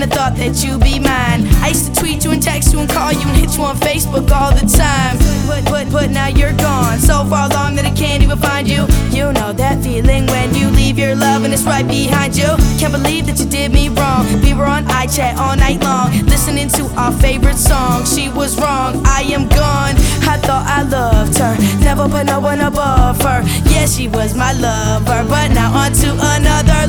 kinda thought that you'd be mine. I used to tweet you and text you and call you and hit you on Facebook all the time. But, but, but now you're gone. So far along that I can't even find you. You know that feeling when you leave your love and it's right behind you. Can't believe that you did me wrong. We were on iChat all night long, listening to our favorite song. She was wrong, I am gone. I thought I loved her, never put no one above her. Yeah, she was my lover, but now on to another.